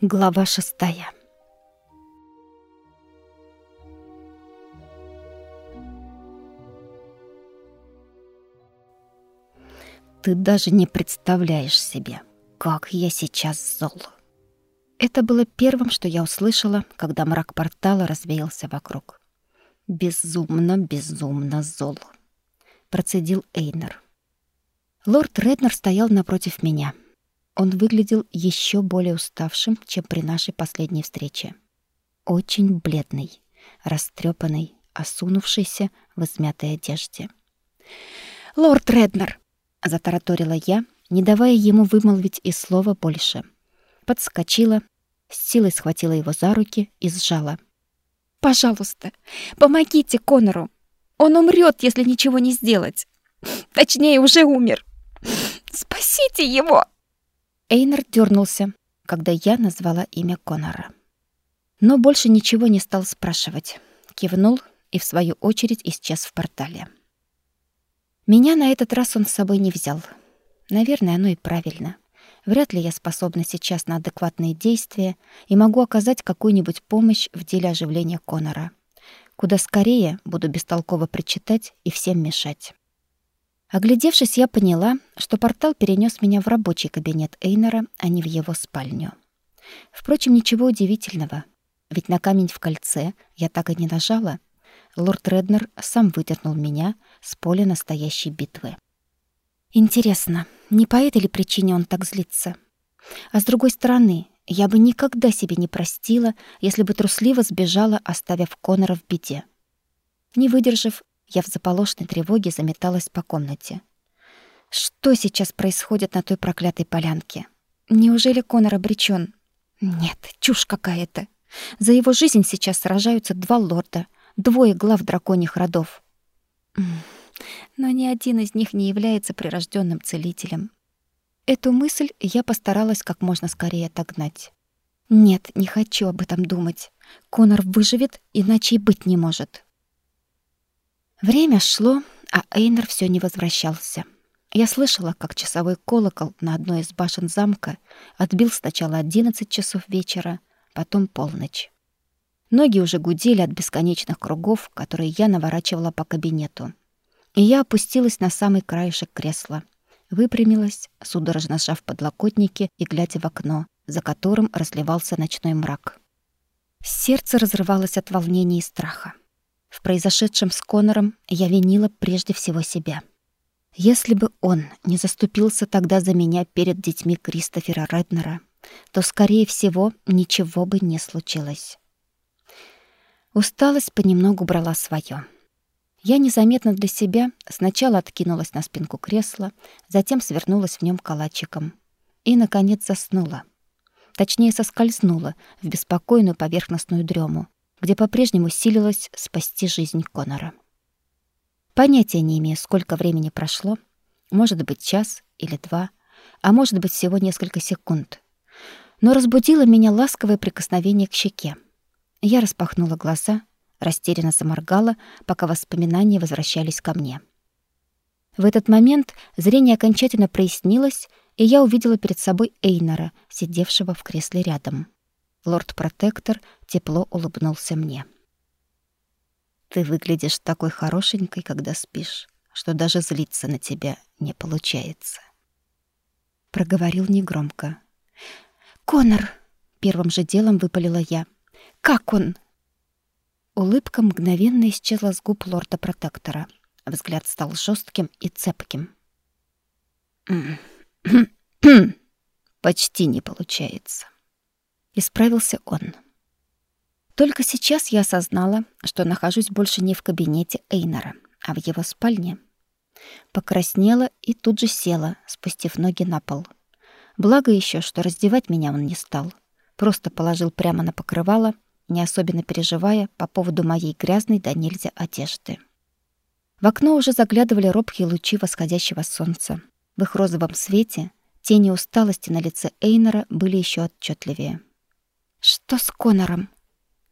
Глава шестая. Ты даже не представляешь себе, как я сейчас зол. Это было первым, что я услышала, когда мрак портала развеялся вокруг. Безумно, безумно зол. Процедил Эйнер. Лорд Реднер стоял напротив меня. Он выглядел еще более уставшим, чем при нашей последней встрече. Очень бледный, растрепанный, осунувшийся в измятой одежде. «Лорд Реднер!» — затараторила я, не давая ему вымолвить и слова больше. Подскочила, с силой схватила его за руки и сжала. «Пожалуйста, помогите Конору! Он умрет, если ничего не сделать! Точнее, уже умер! Спасите его!» Эйнер дернулся, когда я назвала имя Конора. Но больше ничего не стал спрашивать. Кивнул и, в свою очередь, исчез в портале. Меня на этот раз он с собой не взял. Наверное, оно и правильно. Вряд ли я способна сейчас на адекватные действия и могу оказать какую-нибудь помощь в деле оживления Конора. Куда скорее буду бестолково причитать и всем мешать. Оглядевшись, я поняла, что портал перенес меня в рабочий кабинет Эйнера, а не в его спальню. Впрочем, ничего удивительного, ведь на камень в кольце я так и не нажала. Лорд Реднер сам выдернул меня с поля настоящей битвы. Интересно, не по этой ли причине он так злится? А с другой стороны, я бы никогда себе не простила, если бы трусливо сбежала, оставив Конора в беде. Не выдержав, я в заполошной тревоге заметалась по комнате. Что сейчас происходит на той проклятой полянке? Неужели Конор обречён? Нет, чушь какая-то. За его жизнь сейчас сражаются два лорда, двое глав драконьих родов. Но ни один из них не является прирожденным целителем. Эту мысль я постаралась как можно скорее отогнать. Нет, не хочу об этом думать. Конор выживет, иначе и быть не может. Время шло, а Эйнер все не возвращался. Я слышала, как часовой колокол на одной из башен замка отбил сначала одиннадцать часов вечера, потом полночь. Ноги уже гудели от бесконечных кругов, которые я наворачивала по кабинету. И я опустилась на самый краешек кресла, выпрямилась, судорожно сжав подлокотники и глядя в окно, за которым разливался ночной мрак. Сердце разрывалось от волнения и страха. В произошедшем с Конором я винила прежде всего себя. Если бы он не заступился тогда за меня перед детьми Кристофера Реднера, то, скорее всего, ничего бы не случилось. Усталость понемногу брала свое. Я незаметно для себя сначала откинулась на спинку кресла, затем свернулась в нем калачиком и, наконец, заснула. Точнее, соскользнула в беспокойную поверхностную дрему, где по-прежнему силилась спасти жизнь Конора. Понятия не имею, сколько времени прошло. Может быть, час или два, а может быть, всего несколько секунд. Но разбудило меня ласковое прикосновение к щеке. Я распахнула глаза, растерянно заморгала, пока воспоминания возвращались ко мне. В этот момент зрение окончательно прояснилось, и я увидела перед собой Эйнора, сидевшего в кресле рядом. Лорд-протектор тепло улыбнулся мне. «Ты выглядишь такой хорошенькой, когда спишь, что даже злиться на тебя не получается». Проговорил негромко. «Конор!» — первым же делом выпалила я. «Как он?» Улыбка мгновенно исчезла с губ лорда-протектора. Взгляд стал жестким и цепким. «Почти не получается». Исправился он. Только сейчас я осознала, что нахожусь больше не в кабинете Эйнора, а в его спальне. Покраснела и тут же села, спустив ноги на пол. Благо еще, что раздевать меня он не стал. Просто положил прямо на покрывало, не особенно переживая по поводу моей грязной до нельзя одежды. В окно уже заглядывали робкие лучи восходящего солнца. В их розовом свете тени усталости на лице Эйнора были еще отчетливее. Что с Конором?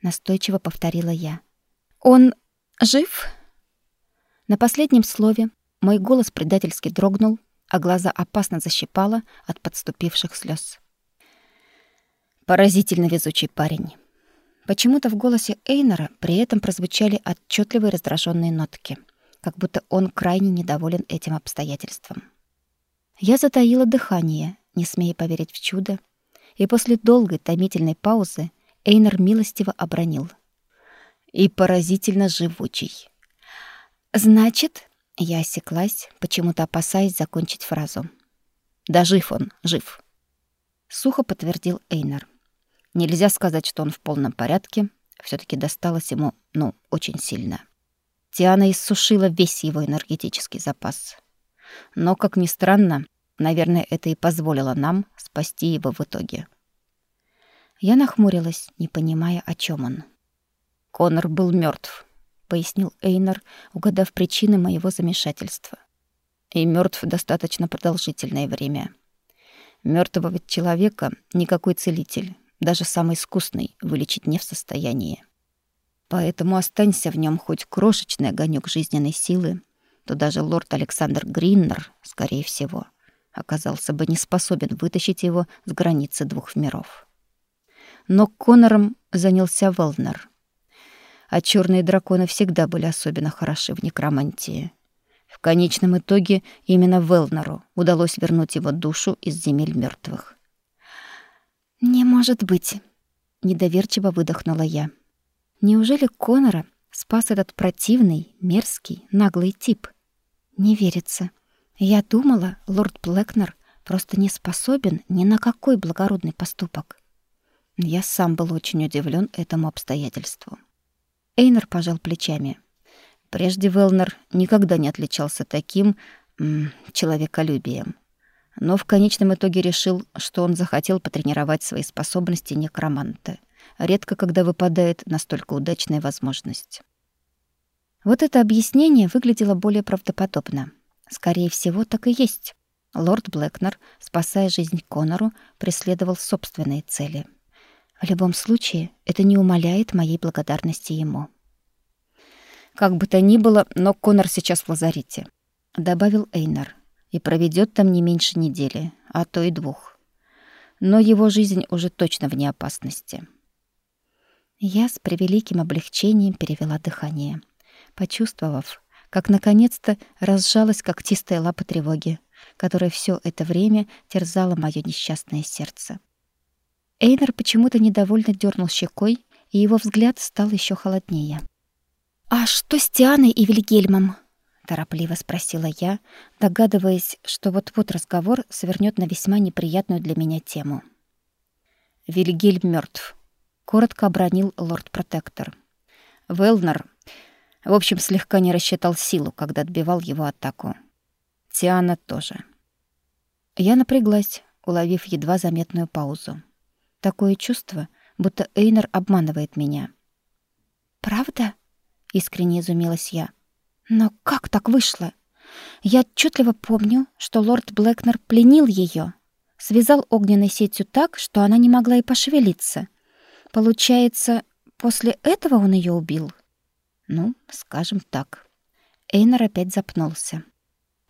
настойчиво повторила я. Он жив? На последнем слове мой голос предательски дрогнул, а глаза опасно защипало от подступивших слез. Поразительно везучий парень. Почему-то в голосе Эйнора при этом прозвучали отчетливые раздраженные нотки, как будто он крайне недоволен этим обстоятельством. Я затаила дыхание, не смея поверить в чудо, и после долгой томительной паузы Эйнер милостиво обронил. «И поразительно живучий». «Значит...» — я осеклась, почему-то опасаясь закончить фразу. «Да жив он, жив», — сухо подтвердил Эйнер. Нельзя сказать, что он в полном порядке. все таки досталось ему, ну, очень сильно. Тиана иссушила весь его энергетический запас. Но, как ни странно, наверное, это и позволило нам спасти его в итоге. Я нахмурилась, не понимая, о чем он. Конор был мертв, пояснил Эйнар, угадав причины моего замешательства. И мертв достаточно продолжительное время. Мертвого человека никакой целитель даже самый искусный, вылечить не в состоянии. Поэтому останься в нем хоть крошечный огонек жизненной силы, то даже лорд Александр Гриннер, скорее всего, оказался бы не способен вытащить его с границы двух миров. Но Конором занялся Велнер. А черные драконы всегда были особенно хороши в некромантии. В конечном итоге именно Велнеру удалось вернуть его душу из земель мертвых. «Не может быть!» — недоверчиво выдохнула я. «Неужели Конора спас этот противный, мерзкий, наглый тип? Не верится. Я думала, лорд Блэкнер просто не способен ни на какой благородный поступок». Я сам был очень удивлен этому обстоятельству. Эйнер пожал плечами. Прежде Велнер никогда не отличался таким человеколюбием но в конечном итоге решил, что он захотел потренировать свои способности некроманта. Редко когда выпадает настолько удачная возможность. Вот это объяснение выглядело более правдоподобно. Скорее всего, так и есть. Лорд Блэкнер, спасая жизнь Конору, преследовал собственные цели. В любом случае, это не умаляет моей благодарности ему. Как бы то ни было, но Конор сейчас в лазарете, добавил Эйнар и проведет там не меньше недели, а то и двух. Но его жизнь уже точно вне опасности. Я с превеликим облегчением перевела дыхание, почувствовав, как наконец-то разжалась когтистая лапа тревоги, которая все это время терзала мое несчастное сердце. Эйнер почему-то недовольно дернул щекой, и его взгляд стал еще холоднее. «А что с Тианой и Вильгельмом?» торопливо спросила я, догадываясь, что вот-вот разговор свернёт на весьма неприятную для меня тему. Вильгельм мертв, коротко обронил лорд-протектор. Велнер, в общем, слегка не рассчитал силу, когда отбивал его атаку. Тиана тоже. Я напряглась, уловив едва заметную паузу. Такое чувство, будто Эйнер обманывает меня. «Правда?» — искренне изумилась я. Но как так вышло? Я отчетливо помню, что лорд Блэкнер пленил ее, связал огненной сетью так, что она не могла и пошевелиться. Получается, после этого он ее убил? Ну, скажем так. Эйнер опять запнулся.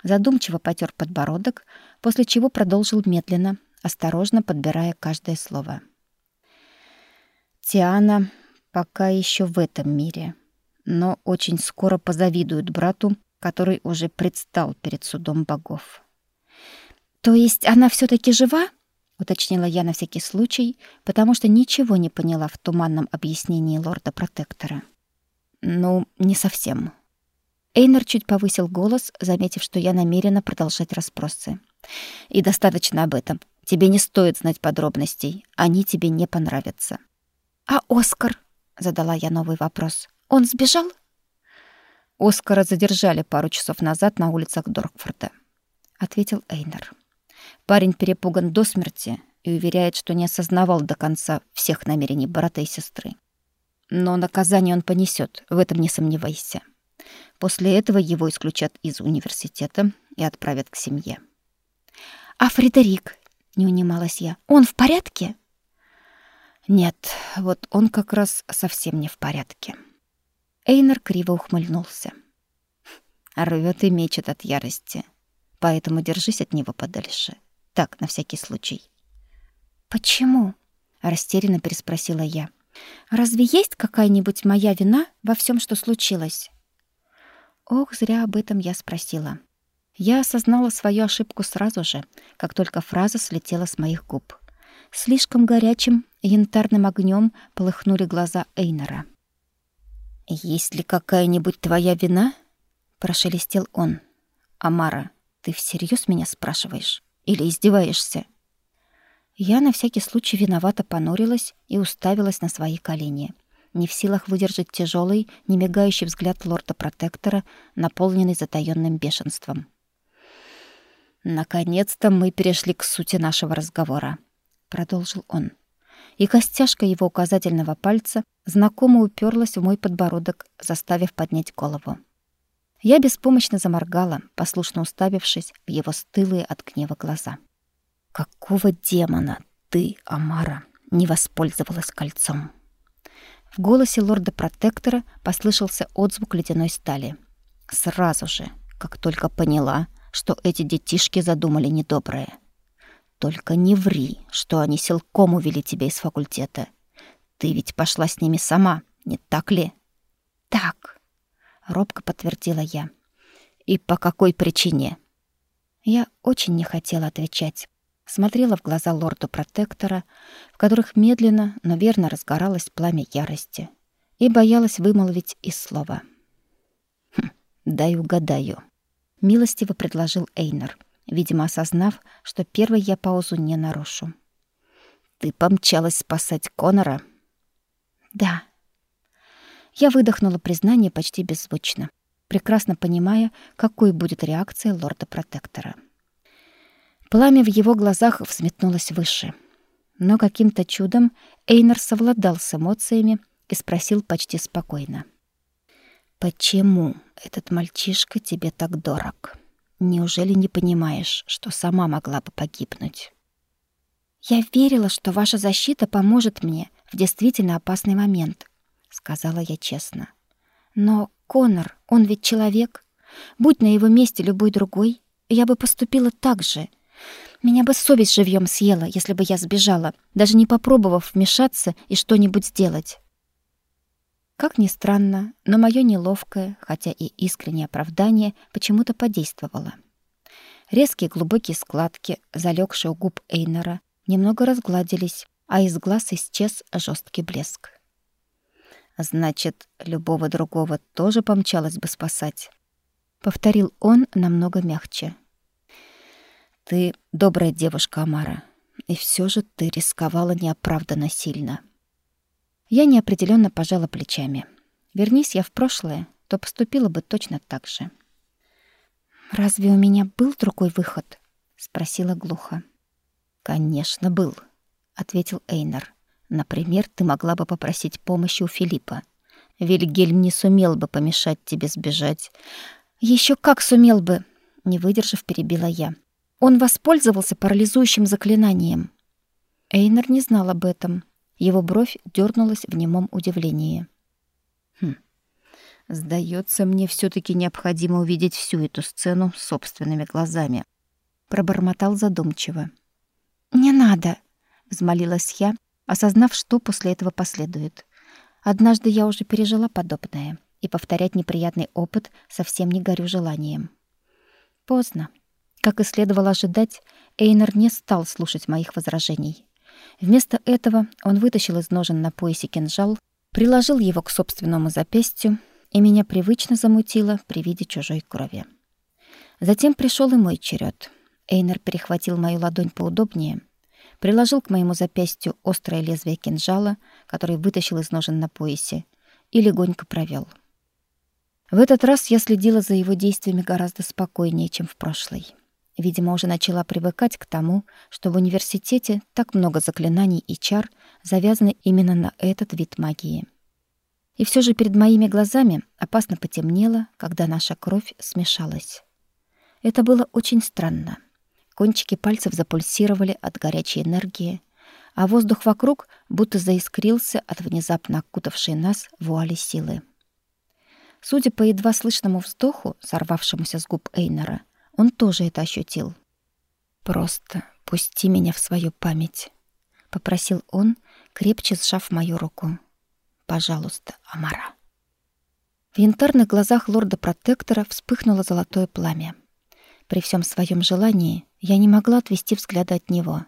Задумчиво потер подбородок, после чего продолжил медленно, осторожно подбирая каждое слово. Тиана пока еще в этом мире — но очень скоро позавидуют брату, который уже предстал перед судом богов. То есть она все таки жива? уточнила я на всякий случай, потому что ничего не поняла в туманном объяснении лорда-протектора. Ну, не совсем. Эйнер чуть повысил голос, заметив, что я намерена продолжать расспросы. И достаточно об этом. Тебе не стоит знать подробностей, они тебе не понравятся. А Оскар? задала я новый вопрос. Он сбежал? Оскара задержали пару часов назад на улицах Доркфорда, ответил Эйнер. Парень перепуган до смерти и уверяет, что не осознавал до конца всех намерений брата и сестры. Но наказание он понесет, в этом не сомневайся. После этого его исключат из университета и отправят к семье. А Фредерик, не унималась я. Он в порядке? Нет, вот он как раз совсем не в порядке. Эйнер криво ухмыльнулся. Рвет и мечет от ярости. Поэтому держись от него подальше. Так, на всякий случай. Почему? растерянно переспросила я. Разве есть какая-нибудь моя вина во всем, что случилось? Ох, зря об этом я спросила. Я осознала свою ошибку сразу же, как только фраза слетела с моих губ. Слишком горячим янтарным огнем полыхнули глаза Эйнера. «Есть ли какая-нибудь твоя вина?» — прошелестел он. «Амара, ты всерьез меня спрашиваешь? Или издеваешься?» Я на всякий случай виновато понурилась и уставилась на свои колени, не в силах выдержать тяжелый, немигающий взгляд лорда-протектора, наполненный затаённым бешенством. «Наконец-то мы перешли к сути нашего разговора», — продолжил он. И костяшка его указательного пальца знакомо уперлась в мой подбородок, заставив поднять голову. Я беспомощно заморгала, послушно уставившись в его стылые от гнева глаза. «Какого демона ты, Амара, не воспользовалась кольцом?» В голосе лорда-протектора послышался отзвук ледяной стали. Сразу же, как только поняла, что эти детишки задумали недоброе. Только не ври, что они силком увели тебя из факультета. Ты ведь пошла с ними сама, не так ли? Так, робко подтвердила я. И по какой причине? Я очень не хотела отвечать. Смотрела в глаза лорду-протектора, в которых медленно, но верно разгоралось пламя ярости, и боялась вымолвить и слова. Хм, дай угадаю милостиво предложил Эйнер, видимо, осознав, что первой я паузу не нарушу. Ты помчалась спасать Конора? Да. Я выдохнула признание почти беззвучно, прекрасно понимая, какой будет реакция лорда-протектора. Пламя в его глазах взметнулось выше. Но каким-то чудом Эйнер совладал с эмоциями и спросил почти спокойно. — Почему этот мальчишка тебе так дорог? Неужели не понимаешь, что сама могла бы погибнуть? Я верила, что ваша защита поможет мне в действительно опасный момент, сказала я честно. Но Конор, он ведь человек. Будь на его месте любой другой, я бы поступила так же. Меня бы совесть живьем съела, если бы я сбежала, даже не попробовав вмешаться и что-нибудь сделать. Как ни странно, но моё неловкое, хотя и искреннее оправдание почему-то подействовало. Резкие глубокие складки, залегшие у губ Эйнера, немного разгладились, а из глаз исчез жесткий блеск. Значит, любого другого тоже помчалась бы спасать, повторил он намного мягче. Ты добрая девушка, Амара, и все же ты рисковала неоправданно сильно. Я неопределенно пожала плечами. Вернись я в прошлое, то поступила бы точно так же. Разве у меня был другой выход? спросила глухо. Конечно, был, ответил Эйнер. Например, ты могла бы попросить помощи у Филиппа. Вильгельм не сумел бы помешать тебе сбежать. Еще как сумел бы, не выдержав, перебила я. Он воспользовался парализующим заклинанием. Эйнер не знал об этом, его бровь дернулась в немом удивлении. Хм. Сдается мне все таки необходимо увидеть всю эту сцену собственными глазами, пробормотал задумчиво. Не надо, взмолилась я, осознав, что после этого последует. Однажды я уже пережила подобное, и повторять неприятный опыт совсем не горю желанием. Поздно. Как и следовало ожидать, Эйнер не стал слушать моих возражений. Вместо этого он вытащил из ножен на поясе кинжал, приложил его к собственному запястью, и меня привычно замутило при виде чужой крови. Затем пришел и мой черед. Эйнер перехватил мою ладонь поудобнее, приложил к моему запястью острое лезвие кинжала, который вытащил из ножен на поясе, и легонько провел. В этот раз я следила за его действиями гораздо спокойнее, чем в прошлый. Видимо, уже начала привыкать к тому, что в университете так много заклинаний и чар завязаны именно на этот вид магии. И все же перед моими глазами опасно потемнело, когда наша кровь смешалась. Это было очень странно. Кончики пальцев запульсировали от горячей энергии, а воздух вокруг будто заискрился от внезапно окутавшей нас вуали силы. Судя по едва слышному вздоху, сорвавшемуся с губ Эйнера, он тоже это ощутил. «Просто пусти меня в свою память», — попросил он, крепче сжав мою руку. «Пожалуйста, Амара». В янтарных глазах лорда-протектора вспыхнуло золотое пламя. При всем своем желании я не могла отвести взгляда от него.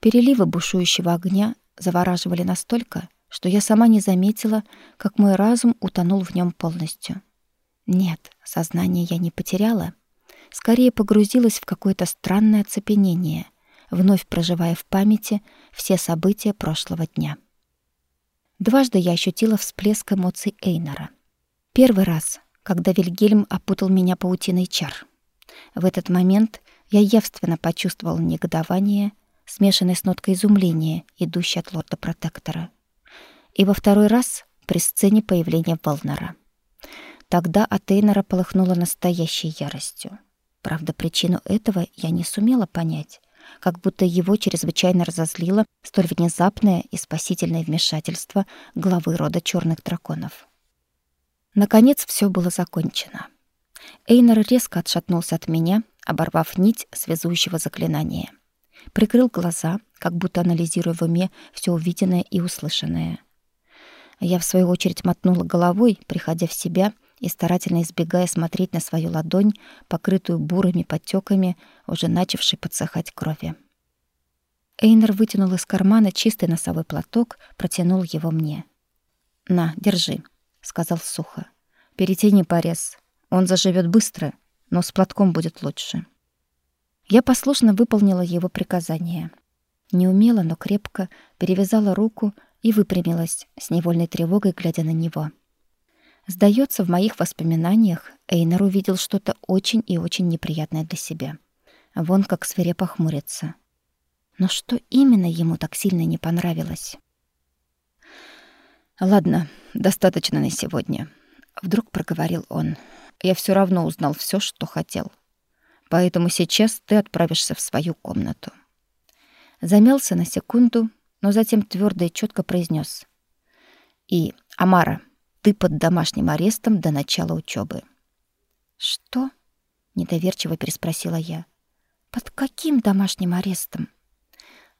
Переливы бушующего огня завораживали настолько, что я сама не заметила, как мой разум утонул в нем полностью. Нет, сознание я не потеряла, скорее погрузилась в какое-то странное оцепенение, вновь проживая в памяти все события прошлого дня. Дважды я ощутила всплеск эмоций Эйнора. Первый раз, когда Вильгельм опутал меня паутиной чар. В этот момент я явственно почувствовала негодование, смешанное с ноткой изумления, идущей от лорда-протектора. И во второй раз при сцене появления Волнера. Тогда от Эйнора полыхнуло настоящей яростью. Правда, причину этого я не сумела понять, как будто его чрезвычайно разозлило столь внезапное и спасительное вмешательство главы рода черных драконов. Наконец все было закончено. Эйнер резко отшатнулся от меня, оборвав нить связующего заклинания. Прикрыл глаза, как будто анализируя в уме все увиденное и услышанное. Я, в свою очередь, мотнула головой, приходя в себя и старательно избегая смотреть на свою ладонь, покрытую бурыми подтеками, уже начавшей подсыхать крови. Эйнер вытянул из кармана чистый носовой платок, протянул его мне. «На, держи», — сказал сухо. «Перетяни порез. Он заживет быстро, но с платком будет лучше». Я послушно выполнила его приказание. Неумело, но крепко перевязала руку и выпрямилась, с невольной тревогой глядя на него. Сдается, в моих воспоминаниях Эйнер увидел что-то очень и очень неприятное для себя. Вон как свирепо хмурится. Но что именно ему так сильно не понравилось? «Ладно, достаточно на сегодня», — вдруг проговорил он. «Я все равно узнал все, что хотел. Поэтому сейчас ты отправишься в свою комнату». Замялся на секунду, но затем твердо и четко произнес: «И, Амара, ты под домашним арестом до начала учебы. «Что?» — недоверчиво переспросила я. «Под каким домашним арестом?»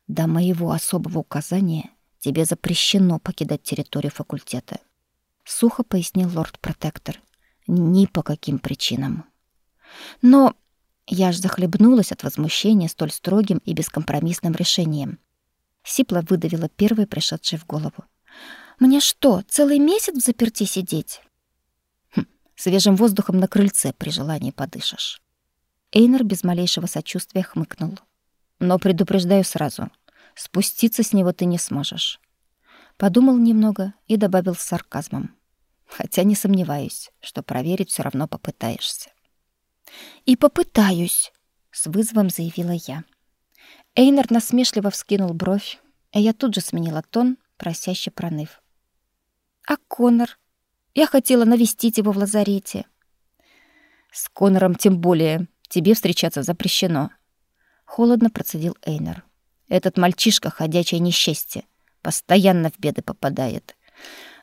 «До моего особого указания тебе запрещено покидать территорию факультета», — сухо пояснил лорд-протектор. «Ни по каким причинам». «Но...» Я аж захлебнулась от возмущения столь строгим и бескомпромиссным решением. Сипла выдавила первое пришедшее в голову. Мне что, целый месяц в заперти сидеть? Хм, свежим воздухом на крыльце при желании подышишь. Эйнер без малейшего сочувствия хмыкнул. Но предупреждаю сразу, спуститься с него ты не сможешь. Подумал немного и добавил с сарказмом. Хотя не сомневаюсь, что проверить все равно попытаешься. И попытаюсь, с вызовом заявила я. Эйнер насмешливо вскинул бровь, а я тут же сменила тон, просяще проныв. А Конор? Я хотела навестить его в лазарете. С Конором тем более. Тебе встречаться запрещено. Холодно процедил Эйнер. Этот мальчишка ходячее несчастье. Постоянно в беды попадает.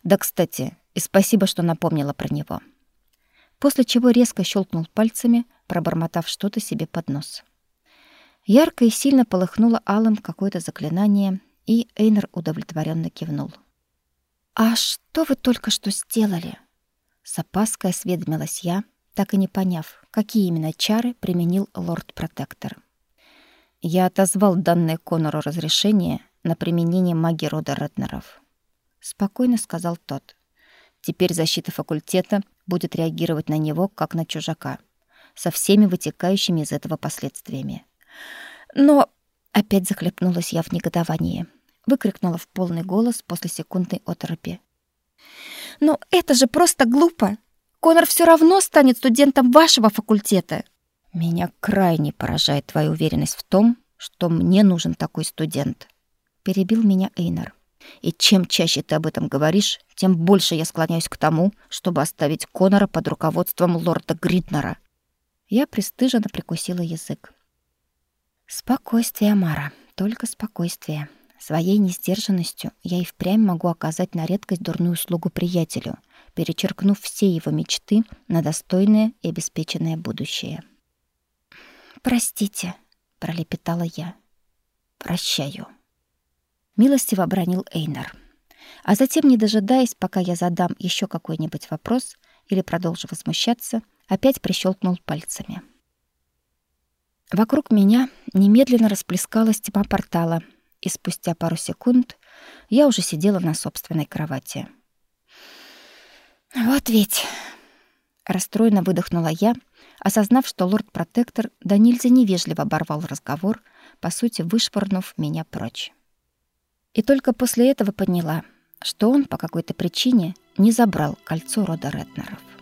Да, кстати, и спасибо, что напомнила про него. После чего резко щелкнул пальцами, пробормотав что-то себе под нос. Ярко и сильно полыхнуло алым какое-то заклинание, и Эйнер удовлетворенно кивнул. «А что вы только что сделали?» С опаской осведомилась я, так и не поняв, какие именно чары применил лорд-протектор. Я отозвал данное Конору разрешение на применение магии рода Реднеров. Спокойно сказал тот. Теперь защита факультета будет реагировать на него, как на чужака, со всеми вытекающими из этого последствиями. Но опять захлепнулась я в негодовании выкрикнула в полный голос после секундной оторопи. «Но это же просто глупо! Конор все равно станет студентом вашего факультета!» «Меня крайне поражает твоя уверенность в том, что мне нужен такой студент», — перебил меня Эйнар. «И чем чаще ты об этом говоришь, тем больше я склоняюсь к тому, чтобы оставить Конора под руководством лорда Гриднера». Я пристыженно прикусила язык. «Спокойствие, Мара, только спокойствие». Своей несдержанностью я и впрямь могу оказать на редкость дурную услугу приятелю, перечеркнув все его мечты на достойное и обеспеченное будущее. «Простите», — пролепетала я. «Прощаю». Милостиво обронил Эйнар. А затем, не дожидаясь, пока я задам еще какой-нибудь вопрос или продолжу возмущаться, опять прищелкнул пальцами. Вокруг меня немедленно расплескалась тьма портала, и спустя пару секунд я уже сидела на собственной кровати. «Вот ведь...» — расстроенно выдохнула я, осознав, что лорд-протектор да нельзя невежливо оборвал разговор, по сути, вышвырнув меня прочь. И только после этого поняла, что он по какой-то причине не забрал кольцо рода Реднеров.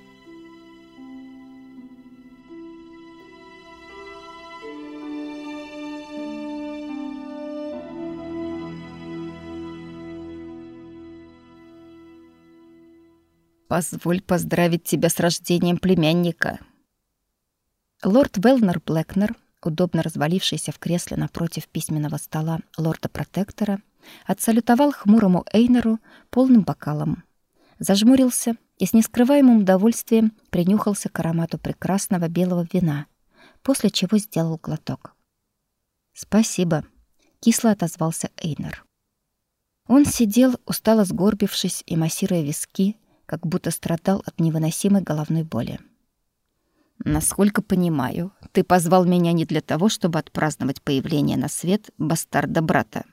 Позволь поздравить тебя с рождением племянника. Лорд Велнер Блэкнер, удобно развалившийся в кресле напротив письменного стола лорда-протектора, отсалютовал хмурому Эйнеру полным бокалом. Зажмурился и с нескрываемым удовольствием принюхался к аромату прекрасного белого вина, после чего сделал глоток. «Спасибо», — кисло отозвался Эйнер. Он сидел, устало сгорбившись и массируя виски, как будто страдал от невыносимой головной боли. Насколько понимаю, ты позвал меня не для того, чтобы отпраздновать появление на свет бастарда-брата.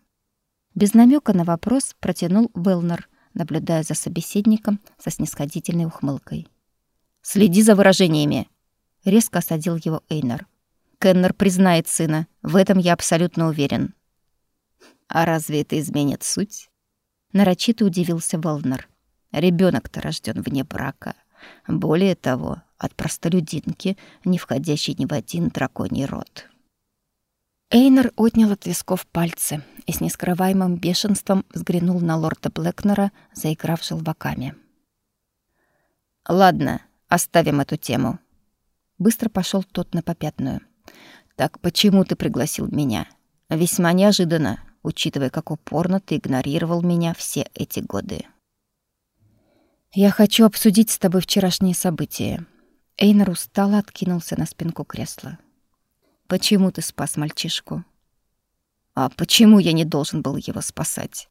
Без намека на вопрос протянул Велнер, наблюдая за собеседником со снисходительной ухмылкой. «Следи за выражениями!» — резко осадил его Эйнер. «Кеннер признает сына, в этом я абсолютно уверен». «А разве это изменит суть?» Нарочито удивился Велнер. Ребенок-то рожден вне брака. Более того, от простолюдинки, не входящей ни в один драконий род. Эйнер отнял от висков пальцы и с нескрываемым бешенством взглянул на лорда Блэкнера, заиграв желваками. «Ладно, оставим эту тему». Быстро пошел тот на попятную. «Так почему ты пригласил меня? Весьма неожиданно, учитывая, как упорно ты игнорировал меня все эти годы». «Я хочу обсудить с тобой вчерашние события». Эйнар устало откинулся на спинку кресла. «Почему ты спас мальчишку?» «А почему я не должен был его спасать?»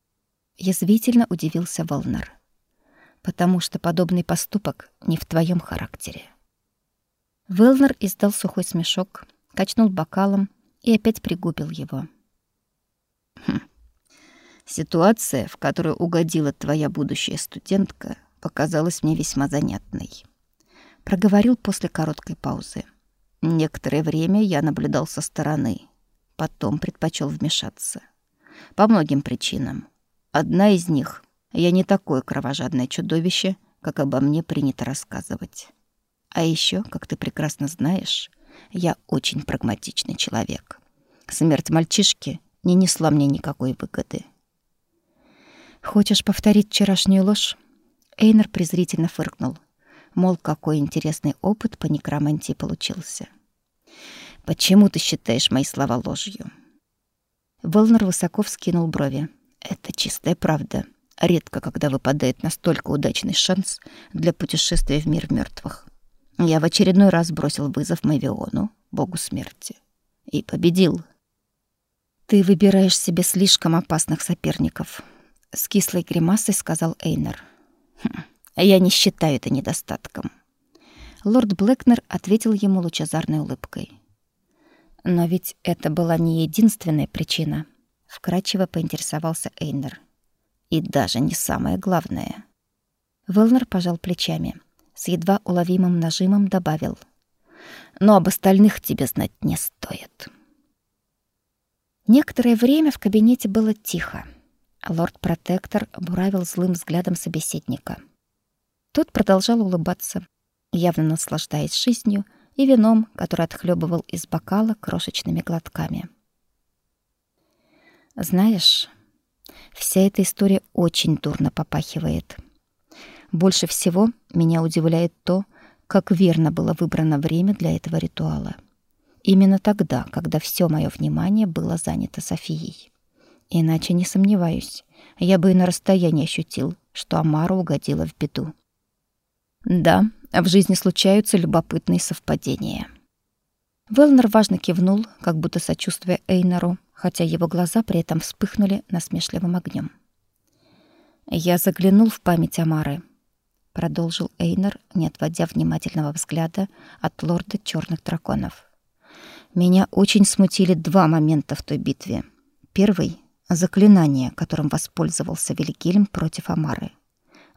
Язвительно удивился Волнар. «Потому что подобный поступок не в твоем характере». Велнер издал сухой смешок, качнул бокалом и опять пригубил его. Хм. Ситуация, в которую угодила твоя будущая студентка, показалась мне весьма занятной. Проговорил после короткой паузы. Некоторое время я наблюдал со стороны, потом предпочел вмешаться. По многим причинам. Одна из них — я не такое кровожадное чудовище, как обо мне принято рассказывать. А еще, как ты прекрасно знаешь, я очень прагматичный человек. Смерть мальчишки не несла мне никакой выгоды. «Хочешь повторить вчерашнюю ложь?» Эйнер презрительно фыркнул. Мол, какой интересный опыт по некромантии получился. «Почему ты считаешь мои слова ложью?» Волнер высоко вскинул брови. «Это чистая правда. Редко, когда выпадает настолько удачный шанс для путешествия в мир мертвых. Я в очередной раз бросил вызов Мавиону, богу смерти. И победил». «Ты выбираешь себе слишком опасных соперников», — с кислой гримасой сказал Эйнер. Хм, я не считаю это недостатком. Лорд Блэкнер ответил ему лучезарной улыбкой. Но ведь это была не единственная причина, вкратчиво поинтересовался Эйнер. И даже не самое главное. Велнер пожал плечами, с едва уловимым нажимом добавил: "Но об остальных тебе знать не стоит". Некоторое время в кабинете было тихо. Лорд-протектор буравил злым взглядом собеседника. Тот продолжал улыбаться, явно наслаждаясь жизнью и вином, который отхлебывал из бокала крошечными глотками. Знаешь, вся эта история очень дурно попахивает. Больше всего меня удивляет то, как верно было выбрано время для этого ритуала. Именно тогда, когда все мое внимание было занято Софией. Иначе не сомневаюсь, я бы и на расстоянии ощутил, что Амара угодила в беду. Да, в жизни случаются любопытные совпадения. Велнер важно кивнул, как будто сочувствуя Эйнару, хотя его глаза при этом вспыхнули насмешливым огнем. «Я заглянул в память Амары», — продолжил Эйнер, не отводя внимательного взгляда от лорда черных драконов. «Меня очень смутили два момента в той битве. Первый — заклинание, которым воспользовался Великильм против Амары.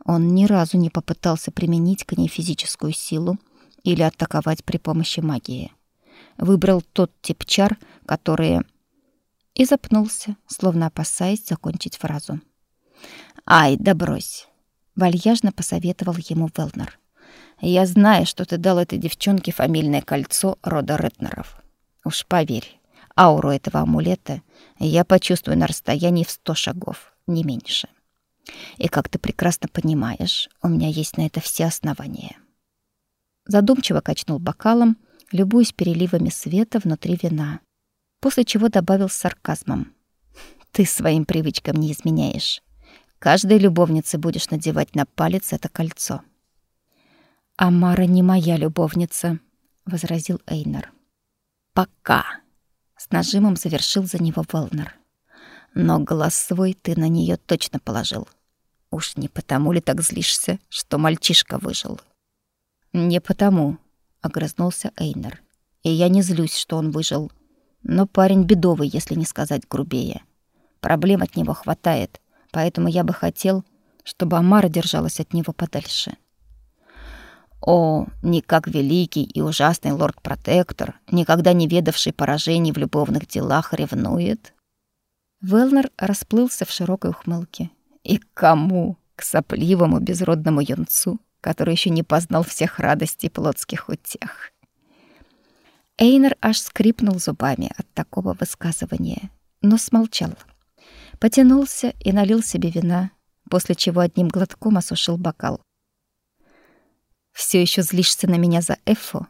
Он ни разу не попытался применить к ней физическую силу или атаковать при помощи магии. Выбрал тот тип чар, которые... И запнулся, словно опасаясь закончить фразу. «Ай, да брось!» — вальяжно посоветовал ему Велнер. «Я знаю, что ты дал этой девчонке фамильное кольцо рода Ретнеров. Уж поверь, ауру этого амулета я почувствую на расстоянии в сто шагов, не меньше. И, как ты прекрасно понимаешь, у меня есть на это все основания». Задумчиво качнул бокалом, любуясь переливами света внутри вина, после чего добавил с сарказмом. «Ты своим привычкам не изменяешь. Каждой любовнице будешь надевать на палец это кольцо. Амара не моя любовница, возразил Эйнер. Пока, нажимом завершил за него Велнер. Но глаз свой ты на нее точно положил. Уж не потому ли так злишься, что мальчишка выжил? Не потому, огрызнулся Эйнер. И я не злюсь, что он выжил. Но парень бедовый, если не сказать грубее. Проблем от него хватает, поэтому я бы хотел, чтобы Амара держалась от него подальше. О, не как великий и ужасный лорд-протектор, никогда не ведавший поражений в любовных делах, ревнует. Велнер расплылся в широкой ухмылке. И к кому? К сопливому безродному юнцу, который еще не познал всех радостей плотских утех. Эйнер аж скрипнул зубами от такого высказывания, но смолчал потянулся и налил себе вина, после чего одним глотком осушил бокал. Все еще злишься на меня за Эффу?»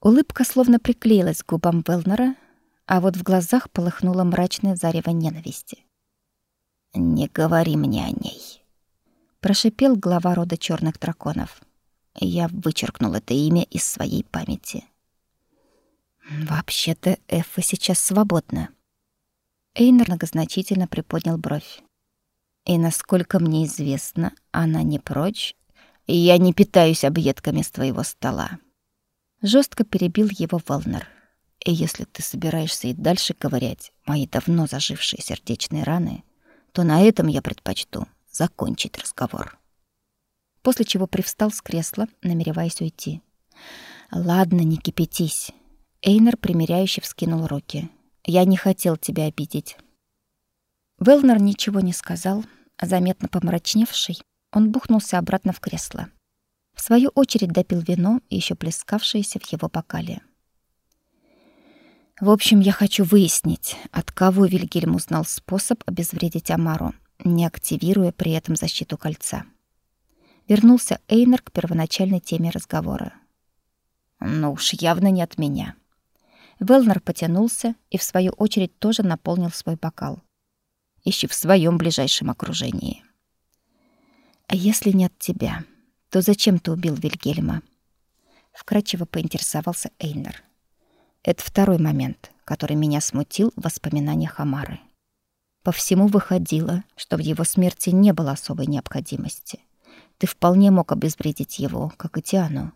Улыбка словно приклеилась к губам Велнера, а вот в глазах полыхнуло мрачное зарево ненависти. «Не говори мне о ней», — прошипел глава рода черных драконов. Я вычеркнул это имя из своей памяти. «Вообще-то Эффа сейчас свободна», Эйнер многозначительно приподнял бровь. И насколько мне известно, она не прочь, я не питаюсь объедками с твоего стола. Жестко перебил его Волнер. И если ты собираешься и дальше ковырять мои давно зажившие сердечные раны, то на этом я предпочту закончить разговор. После чего привстал с кресла, намереваясь уйти. Ладно, не кипятись. Эйнер примиряюще вскинул руки. Я не хотел тебя обидеть. Велнер ничего не сказал, заметно помрачневший, он бухнулся обратно в кресло. В свою очередь допил вино, еще плескавшееся в его бокале. В общем, я хочу выяснить, от кого Вильгельм узнал способ обезвредить Амару, не активируя при этом защиту кольца. Вернулся Эйнер к первоначальной теме разговора. Ну уж явно не от меня. Велнер потянулся и в свою очередь тоже наполнил свой бокал. Ищи в своем ближайшем окружении. А если не от тебя, то зачем ты убил Вильгельма? Вкратчиво поинтересовался Эйнер. Это второй момент, который меня смутил в воспоминаниях Амары. По всему выходило, что в его смерти не было особой необходимости. Ты вполне мог обезвредить его, как и Тиану.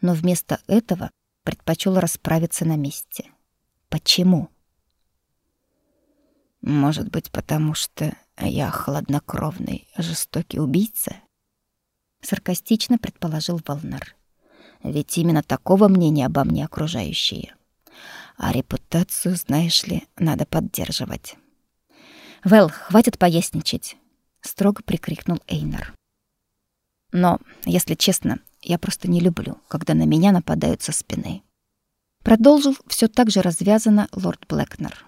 Но вместо этого предпочел расправиться на месте. Почему? Может быть, потому что я хладнокровный, жестокий убийца? Саркастично предположил Волнар. Ведь именно такого мнения обо мне окружающие. А репутацию, знаешь ли, надо поддерживать. «Вэл, хватит поясничать!» — строго прикрикнул Эйнар. «Но, если честно, я просто не люблю, когда на меня нападают со спины. Продолжил все так же развязано лорд Блэкнер.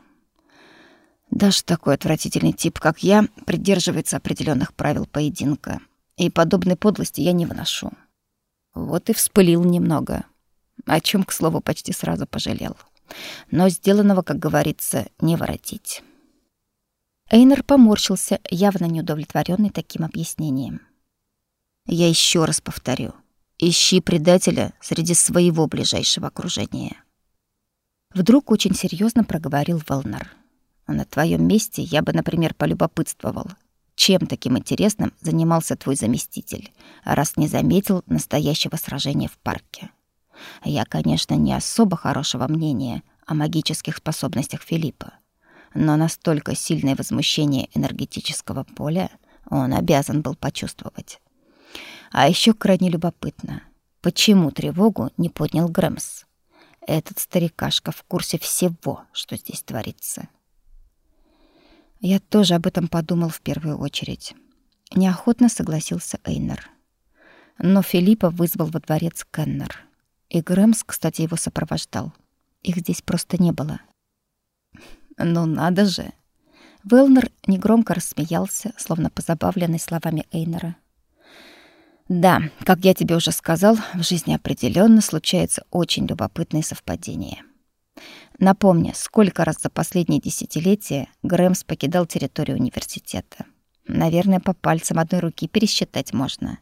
Даже такой отвратительный тип, как я, придерживается определенных правил поединка, и подобной подлости я не выношу. Вот и вспылил немного, о чем, к слову, почти сразу пожалел. Но сделанного, как говорится, не воротить. Эйнер поморщился, явно неудовлетворенный таким объяснением. Я еще раз повторю — Ищи предателя среди своего ближайшего окружения. Вдруг очень серьезно проговорил Волнар. На твоем месте я бы, например, полюбопытствовал, чем таким интересным занимался твой заместитель, раз не заметил настоящего сражения в парке. Я, конечно, не особо хорошего мнения о магических способностях Филиппа, но настолько сильное возмущение энергетического поля он обязан был почувствовать. А еще крайне любопытно, почему тревогу не поднял Грэмс. Этот старикашка в курсе всего, что здесь творится. Я тоже об этом подумал в первую очередь. Неохотно согласился Эйнер. Но Филиппа вызвал во дворец Кеннер. И Грэмс, кстати, его сопровождал. Их здесь просто не было. «Ну надо же!» Велнер негромко рассмеялся, словно позабавленный словами Эйнера. «Да, как я тебе уже сказал, в жизни определенно случаются очень любопытные совпадения. Напомни, сколько раз за последние десятилетия Грэмс покидал территорию университета. Наверное, по пальцам одной руки пересчитать можно.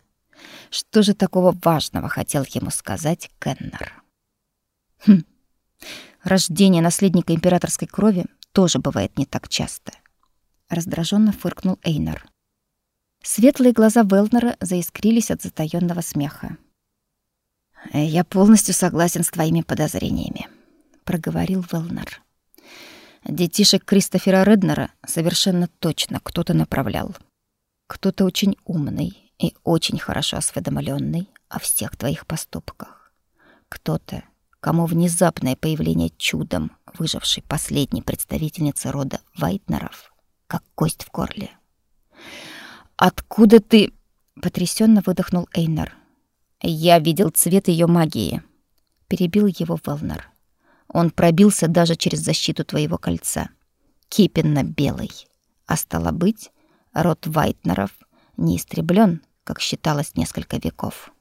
Что же такого важного хотел ему сказать Кеннер? Хм. Рождение наследника императорской крови тоже бывает не так часто. Раздраженно фыркнул Эйнер. Светлые глаза Велнера заискрились от затаённого смеха. «Я полностью согласен с твоими подозрениями», — проговорил Велнер. «Детишек Кристофера Реднера совершенно точно кто-то направлял. Кто-то очень умный и очень хорошо осведомленный о всех твоих поступках. Кто-то, кому внезапное появление чудом выжившей последней представительницы рода Вайтнеров, как кость в горле. «Откуда ты...» — потрясенно выдохнул Эйнер. «Я видел цвет ее магии», — перебил его Велнер. «Он пробился даже через защиту твоего кольца. Кипенно-белый. А стало быть, род Вайтнеров не истреблен, как считалось несколько веков».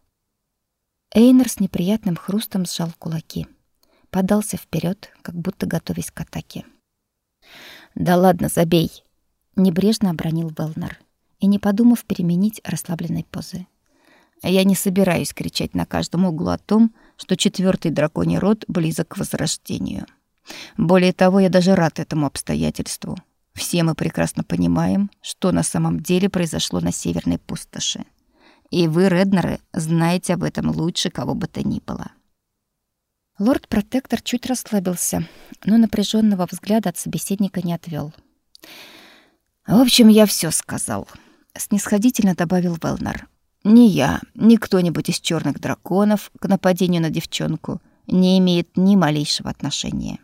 Эйнер с неприятным хрустом сжал кулаки. Подался вперед, как будто готовясь к атаке. «Да ладно, забей!» — небрежно обронил Велнер и, не подумав переменить расслабленной позы. «Я не собираюсь кричать на каждом углу о том, что четвертый драконий род близок к возрождению. Более того, я даже рад этому обстоятельству. Все мы прекрасно понимаем, что на самом деле произошло на Северной пустоши. И вы, Реднеры, знаете об этом лучше кого бы то ни было. Лорд-протектор чуть расслабился, но напряженного взгляда от собеседника не отвел. В общем, я все сказал, снисходительно добавил Велнер. Ни я, ни кто-нибудь из черных драконов к нападению на девчонку не имеет ни малейшего отношения.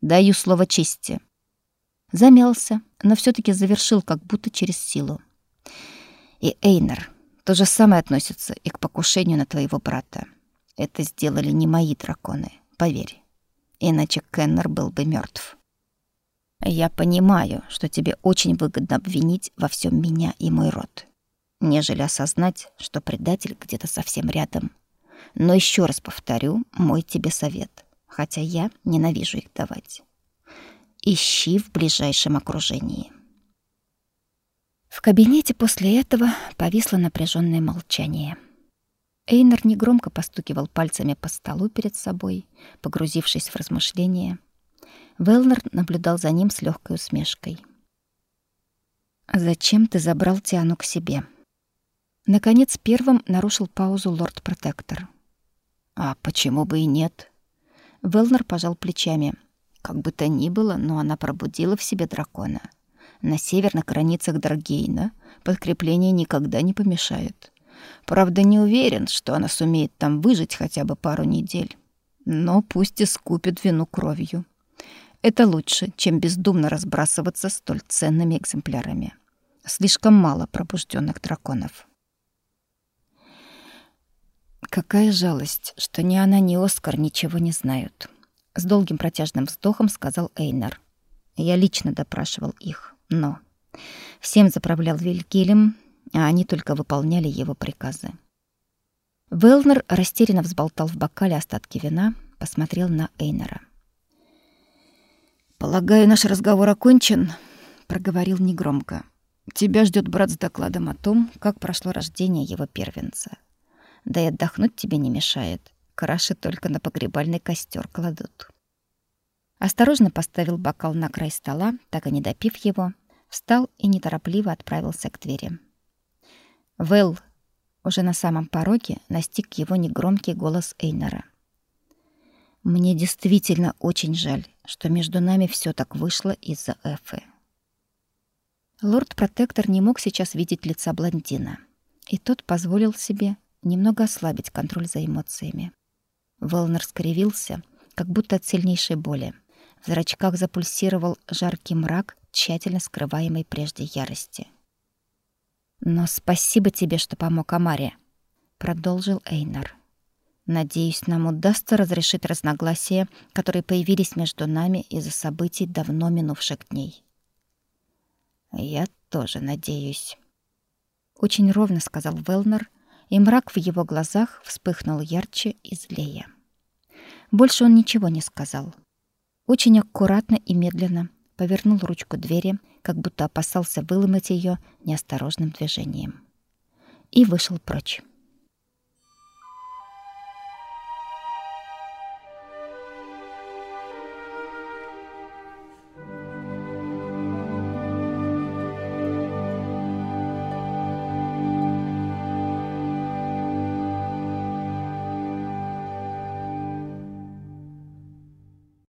Даю слово чести. Замялся, но все таки завершил как будто через силу. И Эйнер, то же самое относится и к покушению на твоего брата. Это сделали не мои драконы, поверь. Иначе Кеннер был бы мертв. Я понимаю, что тебе очень выгодно обвинить во всем меня и мой род, нежели осознать, что предатель где-то совсем рядом. Но еще раз повторю мой тебе совет, хотя я ненавижу их давать. Ищи в ближайшем окружении. В кабинете после этого повисло напряженное молчание. Эйнер негромко постукивал пальцами по столу перед собой, погрузившись в размышления. Велнер наблюдал за ним с легкой усмешкой. «Зачем ты забрал Тиану к себе?» Наконец первым нарушил паузу лорд-протектор. «А почему бы и нет?» Велнер пожал плечами. Как бы то ни было, но она пробудила в себе дракона — на северных границах Драгейна подкрепление никогда не помешает. Правда, не уверен, что она сумеет там выжить хотя бы пару недель. Но пусть искупит вину кровью. Это лучше, чем бездумно разбрасываться столь ценными экземплярами. Слишком мало пробужденных драконов. Какая жалость, что ни она, ни Оскар ничего не знают. С долгим протяжным вздохом сказал Эйнер. Я лично допрашивал их. Но всем заправлял Вильгельм, а они только выполняли его приказы. Велнер растерянно взболтал в бокале остатки вина, посмотрел на Эйнера. «Полагаю, наш разговор окончен», — проговорил негромко. «Тебя ждет брат с докладом о том, как прошло рождение его первенца. Да и отдохнуть тебе не мешает. Краши только на погребальный костер кладут». Осторожно поставил бокал на край стола, так и не допив его, встал и неторопливо отправился к двери. «Вэл!» Уже на самом пороге настиг его негромкий голос Эйнора. «Мне действительно очень жаль, что между нами все так вышло из-за Эфы». Лорд-протектор не мог сейчас видеть лица блондина, и тот позволил себе немного ослабить контроль за эмоциями. Велнер скривился, как будто от сильнейшей боли. В зрачках запульсировал жаркий мрак, тщательно скрываемый прежде ярости. «Но спасибо тебе, что помог Амаре», — продолжил Эйнар. «Надеюсь, нам удастся разрешить разногласия, которые появились между нами из-за событий давно минувших дней». «Я тоже надеюсь». Очень ровно сказал Велнер, и мрак в его глазах вспыхнул ярче и злее. Больше он ничего не сказал. Очень аккуратно и медленно повернул ручку двери, как будто опасался выломать ее неосторожным движением. И вышел прочь.